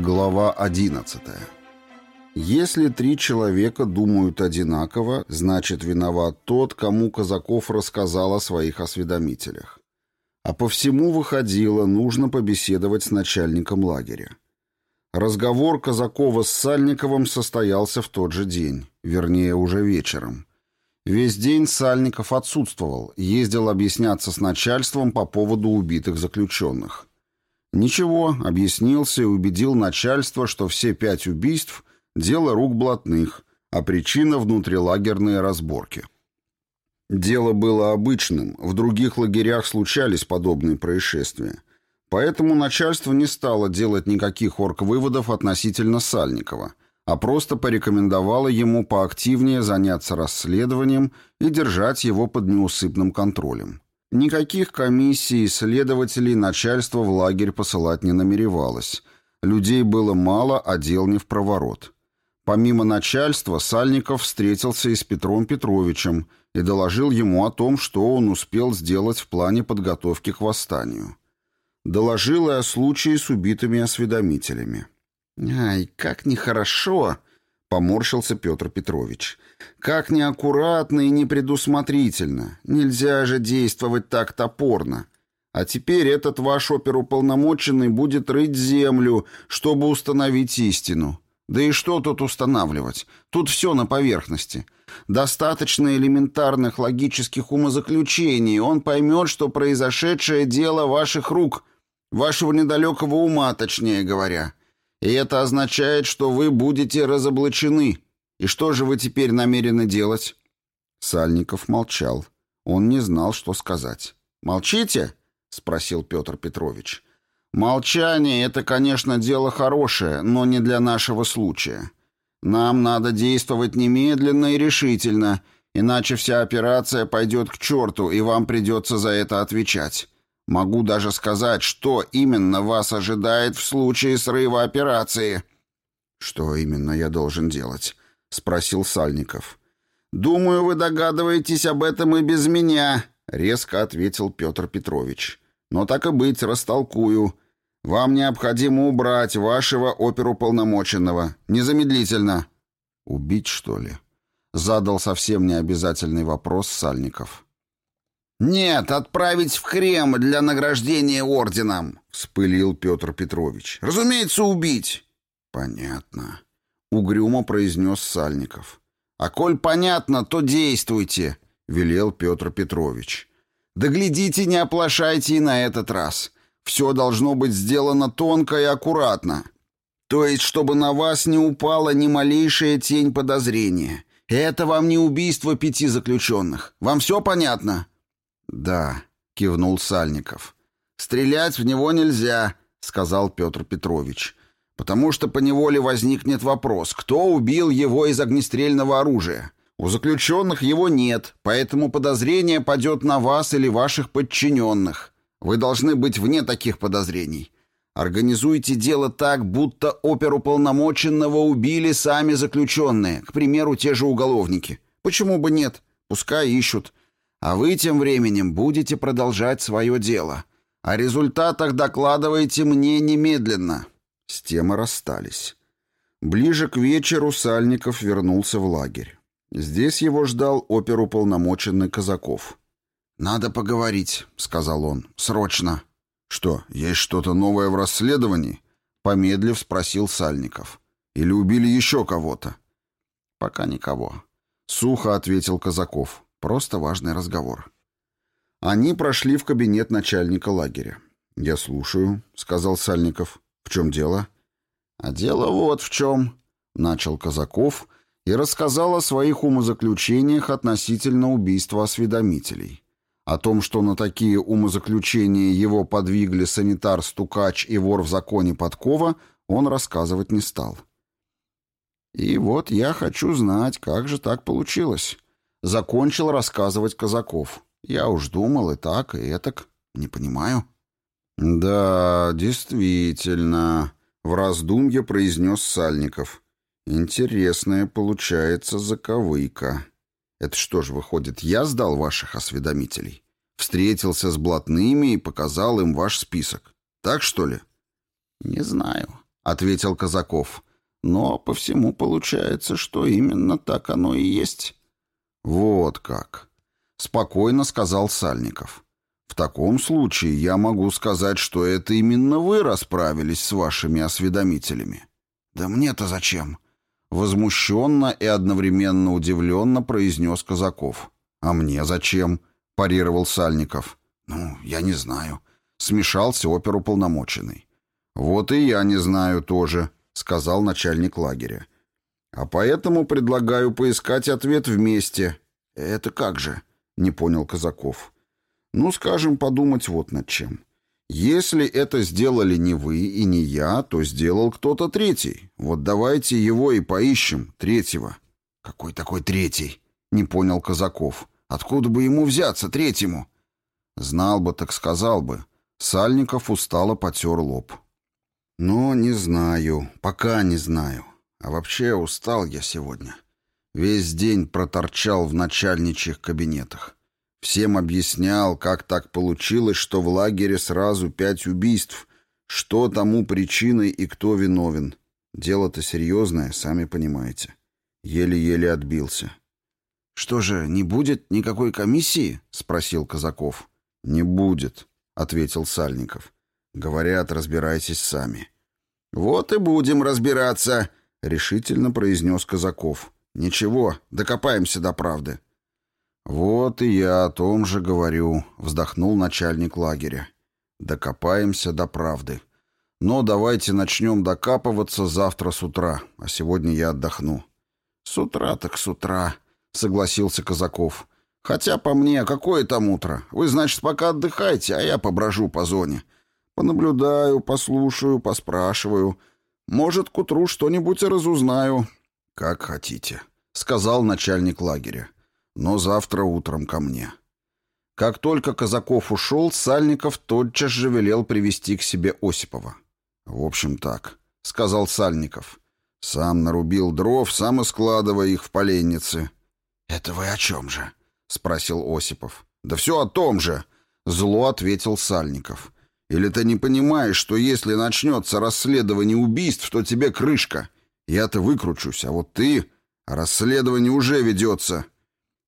Глава 11. Если три человека думают одинаково, значит виноват тот, кому Казаков рассказал о своих осведомителях. А по всему выходило, нужно побеседовать с начальником лагеря. Разговор Казакова с Сальниковым состоялся в тот же день, вернее, уже вечером. Весь день Сальников отсутствовал, ездил объясняться с начальством по поводу убитых заключенных. Ничего, объяснился и убедил начальство, что все пять убийств – дело рук блатных, а причина – внутрилагерные разборки. Дело было обычным, в других лагерях случались подобные происшествия. Поэтому начальство не стало делать никаких орг-выводов относительно Сальникова, а просто порекомендовало ему поактивнее заняться расследованием и держать его под неусыпным контролем. Никаких комиссий следователей начальство в лагерь посылать не намеревалось. Людей было мало, а дел не в проворот. Помимо начальства, Сальников встретился и с Петром Петровичем и доложил ему о том, что он успел сделать в плане подготовки к восстанию. Доложил и о случае с убитыми осведомителями. «Ай, как нехорошо!» — поморщился Петр Петрович. «Как неаккуратно и непредусмотрительно. Нельзя же действовать так топорно. А теперь этот ваш оперуполномоченный будет рыть землю, чтобы установить истину. Да и что тут устанавливать? Тут все на поверхности. Достаточно элементарных логических умозаключений. Он поймет, что произошедшее дело ваших рук, вашего недалекого ума, точнее говоря». И это означает, что вы будете разоблачены. И что же вы теперь намерены делать?» Сальников молчал. Он не знал, что сказать. «Молчите?» — спросил Петр Петрович. «Молчание — это, конечно, дело хорошее, но не для нашего случая. Нам надо действовать немедленно и решительно, иначе вся операция пойдет к черту, и вам придется за это отвечать. Могу даже сказать, что именно вас ожидает в случае срыва операции». «Что именно я должен делать?» — спросил Сальников. «Думаю, вы догадываетесь об этом и без меня», — резко ответил Петр Петрович. «Но так и быть, растолкую. Вам необходимо убрать вашего оперуполномоченного. Незамедлительно». «Убить, что ли?» — задал совсем необязательный вопрос Сальников. «Нет, отправить в Кремль для награждения орденом», — вспылил Петр Петрович. «Разумеется, убить». «Понятно», — угрюмо произнес Сальников. «А коль понятно, то действуйте», — велел Петр Петрович. «Да глядите, не оплошайте и на этот раз. Все должно быть сделано тонко и аккуратно. То есть, чтобы на вас не упала ни малейшая тень подозрения. Это вам не убийство пяти заключенных. Вам все понятно?» «Да», — кивнул Сальников. «Стрелять в него нельзя», — сказал Петр Петрович, «потому что поневоле возникнет вопрос, кто убил его из огнестрельного оружия. У заключенных его нет, поэтому подозрение падет на вас или ваших подчиненных. Вы должны быть вне таких подозрений». Организуйте дело так, будто оперуполномоченного убили сами заключенные, к примеру, те же уголовники. Почему бы нет? Пускай ищут. А вы тем временем будете продолжать свое дело. О результатах докладывайте мне немедленно». С тем и расстались. Ближе к вечеру Сальников вернулся в лагерь. Здесь его ждал оперуполномоченный Казаков. «Надо поговорить», — сказал он. «Срочно». «Что, есть что-то новое в расследовании?» Помедлив спросил Сальников. «Или убили еще кого-то?» «Пока никого», — сухо ответил Казаков. Просто важный разговор. Они прошли в кабинет начальника лагеря. «Я слушаю», — сказал Сальников. «В чем дело?» «А дело вот в чем», — начал Казаков и рассказал о своих умозаключениях относительно убийства осведомителей. О том, что на такие умозаключения его подвигли санитар, стукач и вор в законе Подкова, он рассказывать не стал. «И вот я хочу знать, как же так получилось». Закончил рассказывать Казаков. Я уж думал и так, и этак. Не понимаю. «Да, действительно», — в раздумье произнес Сальников. «Интересная получается заковыка. Это что ж, выходит, я сдал ваших осведомителей? Встретился с блатными и показал им ваш список. Так что ли?» «Не знаю», — ответил Казаков. «Но по всему получается, что именно так оно и есть». «Вот как», — спокойно сказал Сальников. «В таком случае я могу сказать, что это именно вы расправились с вашими осведомителями». «Да мне-то зачем?» Возмущенно и одновременно удивленно произнес Казаков. «А мне зачем?» — парировал Сальников. «Ну, я не знаю», — смешался оперуполномоченный. «Вот и я не знаю тоже», — сказал начальник лагеря. «А поэтому предлагаю поискать ответ вместе». «Это как же?» — не понял Казаков. «Ну, скажем, подумать вот над чем. Если это сделали не вы и не я, то сделал кто-то третий. Вот давайте его и поищем, третьего». «Какой такой третий?» — не понял Казаков. «Откуда бы ему взяться, третьему?» «Знал бы, так сказал бы». Сальников устало потер лоб. «Но не знаю, пока не знаю. А вообще устал я сегодня. Весь день проторчал в начальничьих кабинетах. Всем объяснял, как так получилось, что в лагере сразу пять убийств, что тому причиной и кто виновен. Дело-то серьезное, сами понимаете. Еле-еле отбился. «Что же, не будет никакой комиссии?» — спросил Казаков. «Не будет», — ответил Сальников. «Говорят, разбирайтесь сами». «Вот и будем разбираться», — решительно произнес Казаков. «Ничего, докопаемся до правды». «Вот и я о том же говорю», — вздохнул начальник лагеря. «Докопаемся до правды. Но давайте начнем докапываться завтра с утра, а сегодня я отдохну». «С утра так с утра», — согласился Казаков. «Хотя по мне, какое там утро? Вы, значит, пока отдыхайте, а я поброжу по зоне. Понаблюдаю, послушаю, поспрашиваю. Может, к утру что-нибудь и разузнаю». «Как хотите», — сказал начальник лагеря но завтра утром ко мне». Как только Казаков ушел, Сальников тотчас же велел привести к себе Осипова. «В общем так», — сказал Сальников. «Сам нарубил дров, сам и складывая их в поленницы». «Это вы о чем же?» — спросил Осипов. «Да все о том же», — зло ответил Сальников. «Или ты не понимаешь, что если начнется расследование убийств, то тебе крышка? Я-то выкручусь, а вот ты... Расследование уже ведется».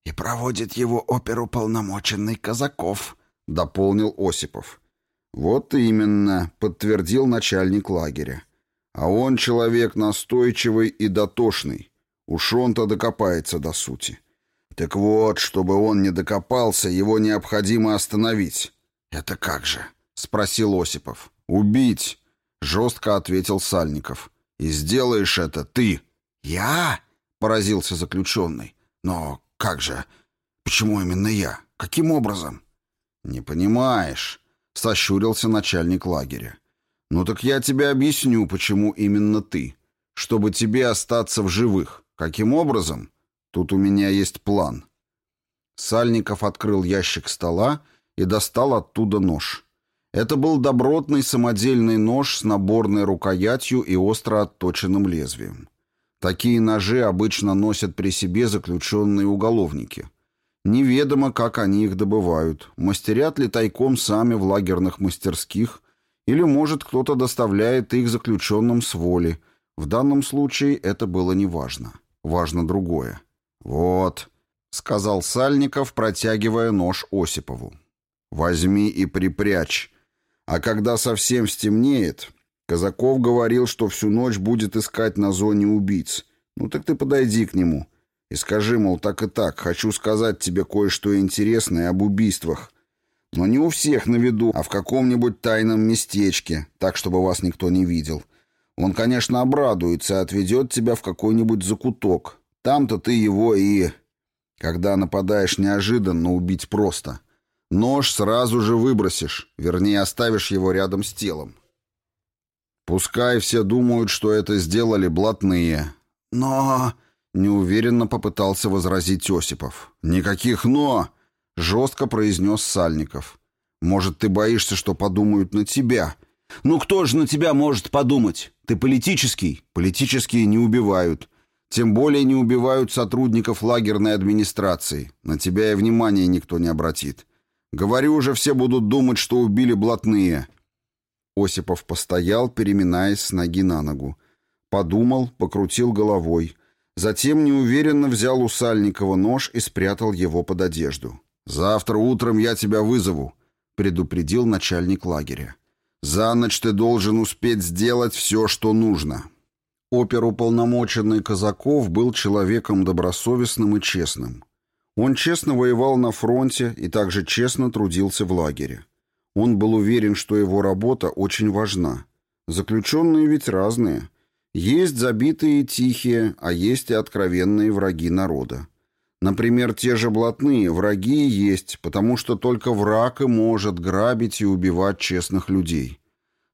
«И проводит его оперуполномоченный Казаков», — дополнил Осипов. «Вот именно», — подтвердил начальник лагеря. «А он человек настойчивый и дотошный. Уж он-то докопается до сути. Так вот, чтобы он не докопался, его необходимо остановить». «Это как же?» — спросил Осипов. «Убить», — жестко ответил Сальников. «И сделаешь это ты». «Я?» — поразился заключенный. «Но «Как же? Почему именно я? Каким образом?» «Не понимаешь», — сощурился начальник лагеря. «Ну так я тебе объясню, почему именно ты. Чтобы тебе остаться в живых. Каким образом? Тут у меня есть план». Сальников открыл ящик стола и достал оттуда нож. Это был добротный самодельный нож с наборной рукоятью и остро отточенным лезвием. Такие ножи обычно носят при себе заключенные уголовники. Неведомо, как они их добывают. Мастерят ли тайком сами в лагерных мастерских, или, может, кто-то доставляет их заключенным с воли. В данном случае это было неважно. Важно другое. «Вот», — сказал Сальников, протягивая нож Осипову. «Возьми и припрячь. А когда совсем стемнеет, Казаков говорил, что всю ночь будет искать на зоне убийц. Ну так ты подойди к нему и скажи, мол, так и так, хочу сказать тебе кое-что интересное об убийствах. Но не у всех на виду, а в каком-нибудь тайном местечке, так, чтобы вас никто не видел. Он, конечно, обрадуется и отведет тебя в какой-нибудь закуток. Там-то ты его и... Когда нападаешь неожиданно, убить просто. Нож сразу же выбросишь, вернее, оставишь его рядом с телом. Пускай все думают, что это сделали блатные. Но... Неуверенно попытался возразить Осипов. «Никаких «но!» — жестко произнес Сальников. «Может, ты боишься, что подумают на тебя?» «Ну кто же на тебя может подумать? Ты политический?» «Политические не убивают. Тем более не убивают сотрудников лагерной администрации. На тебя и внимания никто не обратит. Говорю уже, все будут думать, что убили блатные. Осипов постоял, переминаясь с ноги на ногу. Подумал, покрутил головой. Затем неуверенно взял у Сальникова нож и спрятал его под одежду. «Завтра утром я тебя вызову», — предупредил начальник лагеря. «За ночь ты должен успеть сделать все, что нужно». Оперуполномоченный Казаков был человеком добросовестным и честным. Он честно воевал на фронте и также честно трудился в лагере. Он был уверен, что его работа очень важна. Заключенные ведь разные. Есть забитые и тихие, а есть и откровенные враги народа. Например, те же блатные враги есть, потому что только враг и может грабить и убивать честных людей.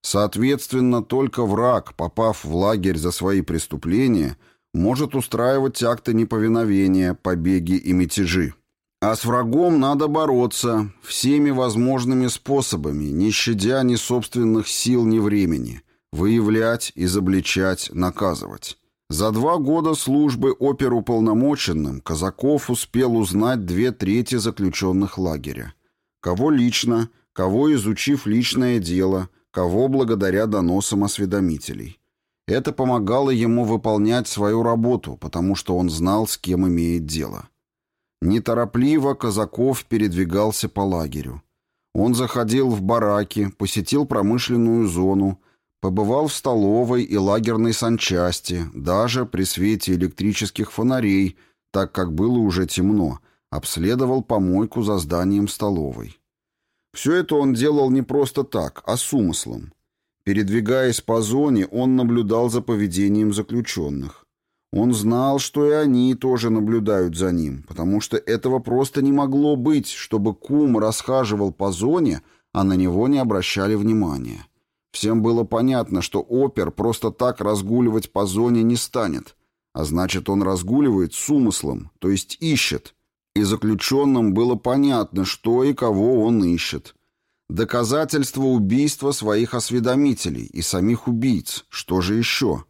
Соответственно, только враг, попав в лагерь за свои преступления, может устраивать акты неповиновения, побеги и мятежи. А с врагом надо бороться всеми возможными способами, не щадя ни собственных сил, ни времени, выявлять, изобличать, наказывать. За два года службы оперуполномоченным Казаков успел узнать две трети заключенных лагеря. Кого лично, кого изучив личное дело, кого благодаря доносам осведомителей. Это помогало ему выполнять свою работу, потому что он знал, с кем имеет дело. Неторопливо Казаков передвигался по лагерю. Он заходил в бараки, посетил промышленную зону, побывал в столовой и лагерной санчасти, даже при свете электрических фонарей, так как было уже темно, обследовал помойку за зданием столовой. Все это он делал не просто так, а с умыслом. Передвигаясь по зоне, он наблюдал за поведением заключенных. Он знал, что и они тоже наблюдают за ним, потому что этого просто не могло быть, чтобы кум расхаживал по зоне, а на него не обращали внимания. Всем было понятно, что опер просто так разгуливать по зоне не станет, а значит, он разгуливает с умыслом, то есть ищет. И заключенным было понятно, что и кого он ищет. Доказательство убийства своих осведомителей и самих убийц. Что же еще?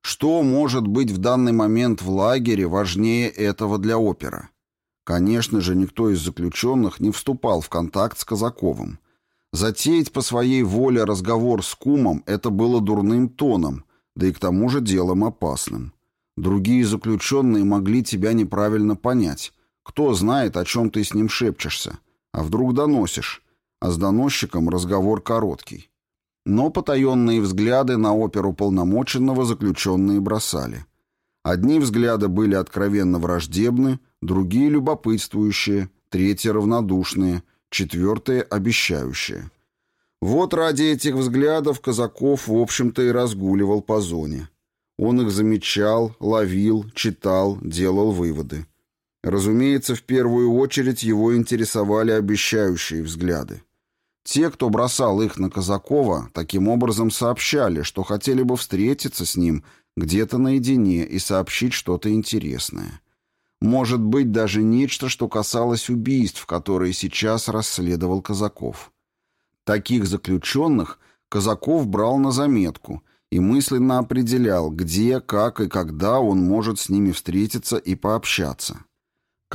Что может быть в данный момент в лагере важнее этого для опера? Конечно же, никто из заключенных не вступал в контакт с Казаковым. Затеять по своей воле разговор с кумом – это было дурным тоном, да и к тому же делом опасным. Другие заключенные могли тебя неправильно понять. Кто знает, о чем ты с ним шепчешься? А вдруг доносишь? А с доносчиком разговор короткий. Но потаенные взгляды на оперу полномоченного заключенные бросали. Одни взгляды были откровенно враждебны, другие — любопытствующие, третьи — равнодушные, четвертые — обещающие. Вот ради этих взглядов Казаков, в общем-то, и разгуливал по зоне. Он их замечал, ловил, читал, делал выводы. Разумеется, в первую очередь его интересовали обещающие взгляды. Те, кто бросал их на Казакова, таким образом сообщали, что хотели бы встретиться с ним где-то наедине и сообщить что-то интересное. Может быть, даже нечто, что касалось убийств, которые сейчас расследовал Казаков. Таких заключенных Казаков брал на заметку и мысленно определял, где, как и когда он может с ними встретиться и пообщаться.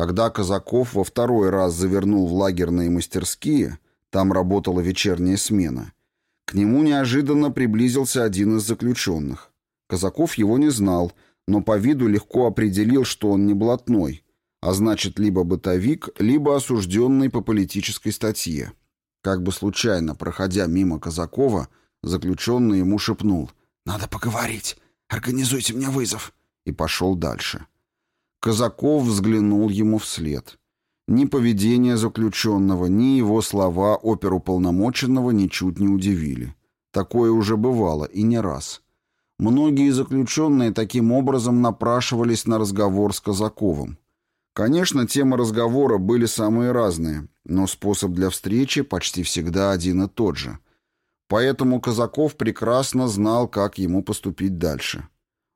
Когда Казаков во второй раз завернул в лагерные мастерские – там работала вечерняя смена. К нему неожиданно приблизился один из заключенных. Казаков его не знал, но по виду легко определил, что он не блатной, а значит, либо бытовик, либо осужденный по политической статье. Как бы случайно, проходя мимо Казакова, заключенный ему шепнул «Надо поговорить, организуйте мне вызов» и пошел дальше. Казаков взглянул ему вслед. Ни поведение заключенного, ни его слова оперуполномоченного ничуть не удивили. Такое уже бывало, и не раз. Многие заключенные таким образом напрашивались на разговор с Казаковым. Конечно, темы разговора были самые разные, но способ для встречи почти всегда один и тот же. Поэтому Казаков прекрасно знал, как ему поступить дальше.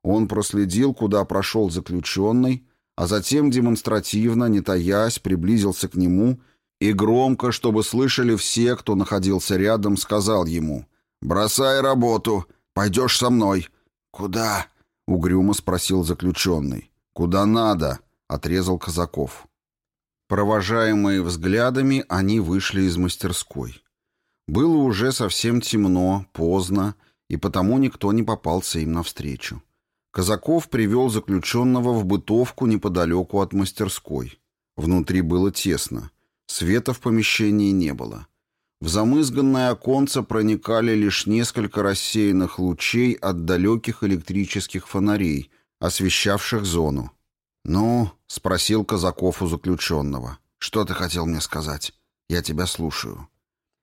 Он проследил, куда прошел заключенный, а затем демонстративно, не таясь, приблизился к нему и громко, чтобы слышали все, кто находился рядом, сказал ему «Бросай работу, пойдешь со мной». «Куда?» — угрюмо спросил заключенный. «Куда надо?» — отрезал Казаков. Провожаемые взглядами, они вышли из мастерской. Было уже совсем темно, поздно, и потому никто не попался им навстречу. Казаков привел заключенного в бытовку неподалеку от мастерской. Внутри было тесно. Света в помещении не было. В замызганное оконце проникали лишь несколько рассеянных лучей от далеких электрических фонарей, освещавших зону. «Ну?» — спросил Казаков у заключенного. «Что ты хотел мне сказать? Я тебя слушаю».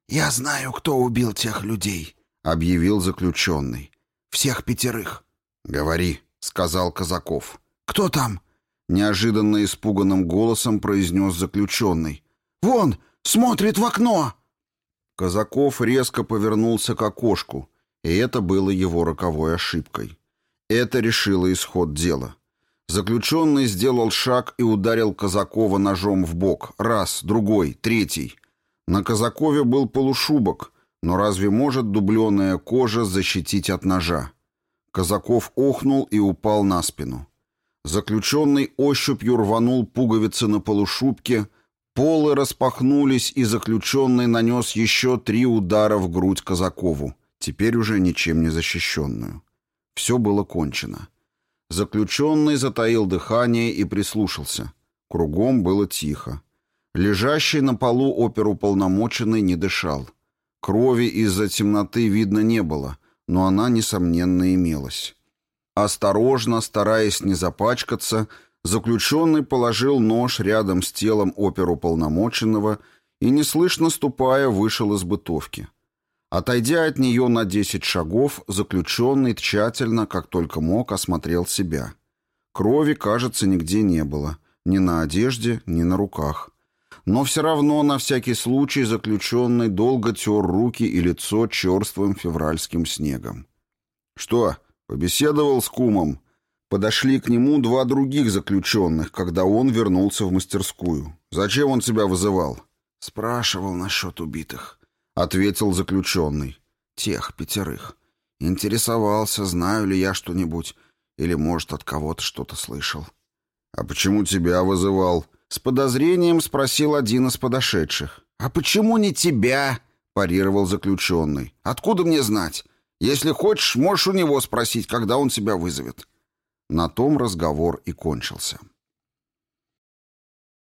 «Я знаю, кто убил тех людей», — объявил заключенный. «Всех пятерых». «Говори», — сказал Казаков. «Кто там?» — неожиданно испуганным голосом произнес заключенный. «Вон, смотрит в окно!» Казаков резко повернулся к окошку, и это было его роковой ошибкой. Это решило исход дела. Заключенный сделал шаг и ударил Казакова ножом в бок. Раз, другой, третий. На Казакове был полушубок, но разве может дубленая кожа защитить от ножа? Казаков охнул и упал на спину. Заключенный ощупью рванул пуговицы на полушубке, Полы распахнулись, и заключенный нанес еще три удара в грудь Казакову, теперь уже ничем не защищенную. Все было кончено. Заключенный затаил дыхание и прислушался. Кругом было тихо. Лежащий на полу оперуполномоченный не дышал. Крови из-за темноты видно не было, но она, несомненно, имелась. Осторожно, стараясь не запачкаться, Заключенный положил нож рядом с телом оперуполномоченного и, неслышно ступая, вышел из бытовки. Отойдя от нее на десять шагов, заключенный тщательно, как только мог, осмотрел себя. Крови, кажется, нигде не было. Ни на одежде, ни на руках. Но все равно, на всякий случай, заключенный долго тер руки и лицо черствым февральским снегом. «Что, побеседовал с кумом?» Подошли к нему два других заключенных, когда он вернулся в мастерскую. «Зачем он тебя вызывал?» «Спрашивал насчет убитых», — ответил заключенный. «Тех пятерых. Интересовался, знаю ли я что-нибудь, или, может, от кого-то что-то слышал». «А почему тебя вызывал?» С подозрением спросил один из подошедших. «А почему не тебя?» — парировал заключенный. «Откуда мне знать? Если хочешь, можешь у него спросить, когда он тебя вызовет». На том разговор и кончился.